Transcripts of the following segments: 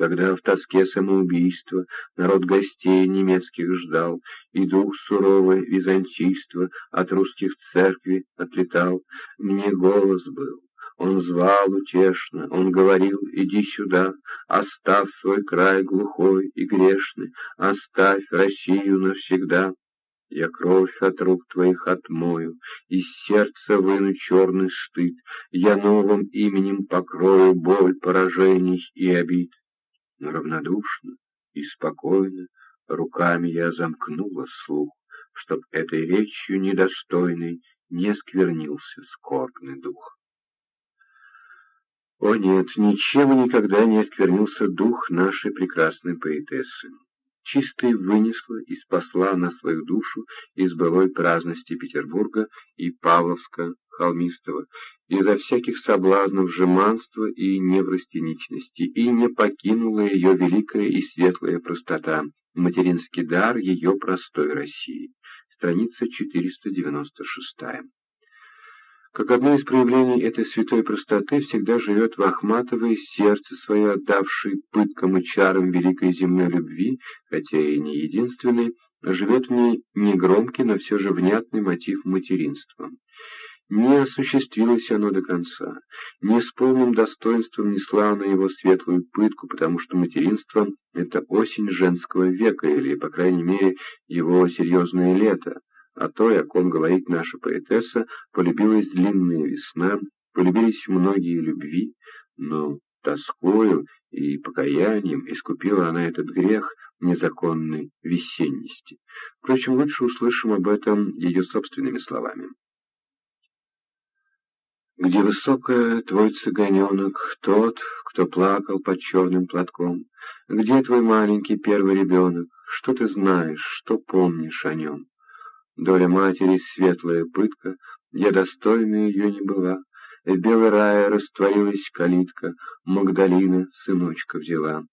когда в тоске самоубийства народ гостей немецких ждал, и дух суровый византийства от русских церкви отлетал, мне голос был. Он звал утешно, он говорил, иди сюда, оставь свой край глухой и грешный, оставь Россию навсегда. Я кровь от рук твоих отмою, из сердца выну черный стыд, я новым именем покрою боль поражений и обид но равнодушно и спокойно руками я замкнула слух, чтоб этой речью недостойной не сквернился скорбный дух. О нет, ничем никогда не осквернился дух нашей прекрасной поэтессы. Чистой вынесла и спасла она свою душу из былой праздности Петербурга и Павловска холмистого, изо всяких соблазнов жеманства и неврастеничности, и не покинула ее великая и светлая простота, материнский дар ее простой России. Страница 496. Как одно из проявлений этой святой простоты всегда живет в Ахматовой сердце свое, отдавшей пыткам и чарам великой земной любви, хотя и не единственной, живет в ней негромкий, но все же внятный мотив материнства. Не осуществилось оно до конца, не с полным достоинством несла она его светлую пытку, потому что материнство — это осень женского века, или, по крайней мере, его серьезное лето, а то, о ком говорит наша поэтесса, полюбилась длинная весна, полюбились многие любви, но тоскою и покаянием искупила она этот грех незаконной весенности. Впрочем, лучше услышим об этом ее собственными словами где высокая твой цыганенок, тот, кто плакал под черным платком? Где твой маленький первый ребенок? Что ты знаешь, что помнишь о нем? Доля матери — светлая пытка, я достойна ее не была. В белой рае растворилась калитка, Магдалина сыночка взяла.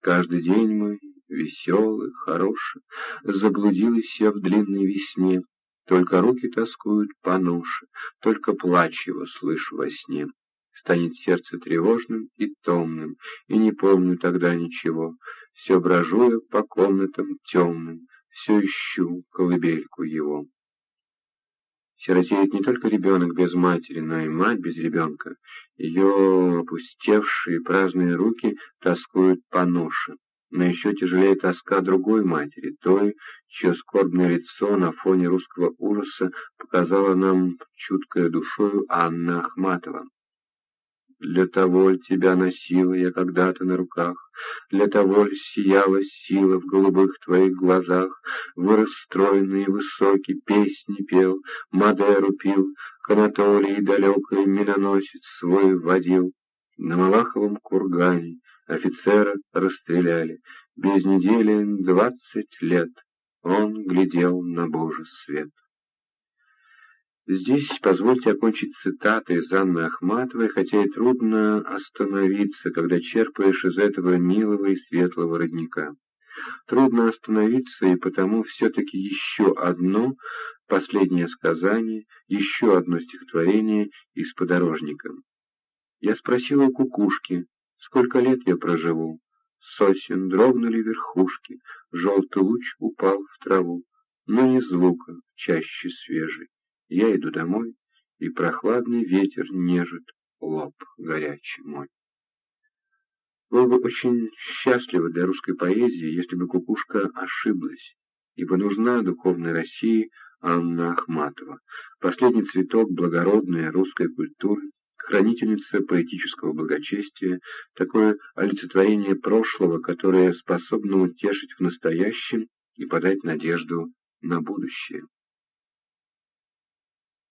Каждый день мой, веселый, хороший, Заблудилась я в длинной весне, только руки тоскуют по ноше, только плач его слышу во сне. Станет сердце тревожным и томным, и не помню тогда ничего. Все брожу я по комнатам темным, все ищу колыбельку его. Сиротеет не только ребенок без матери, но и мать без ребенка. Ее опустевшие праздные руки тоскуют по ноше. Но еще тяжелее тоска другой матери, той, чье скорбное лицо на фоне русского ужаса показала нам чуткая душою Анна Ахматова. Для того ль тебя носила я когда-то на руках, Для того ль сияла сила в голубых твоих глазах, Вырос стройный и высокий, песни пел, Мадеру пил, к Анатолии далекой миноносец свой водил. На Малаховом кургане Офицера расстреляли. Без недели двадцать лет он глядел на Божий свет. Здесь позвольте окончить цитаты из Анны Ахматовой, хотя и трудно остановиться, когда черпаешь из этого милого и светлого родника. Трудно остановиться, и потому все-таки еще одно последнее сказание, еще одно стихотворение из «Подорожника». Я спросила у кукушки, Сколько лет я проживу? Сосен дрогнули верхушки, Желтый луч упал в траву, Но ни звука, чаще свежий. Я иду домой, и прохладный ветер нежит Лоб горячий мой. Было бы очень счастливо для русской поэзии, если бы кукушка ошиблась, ибо нужна духовной России Анна Ахматова, последний цветок благородной русской культуры, хранительница поэтического благочестия, такое олицетворение прошлого, которое способно утешить в настоящем и подать надежду на будущее.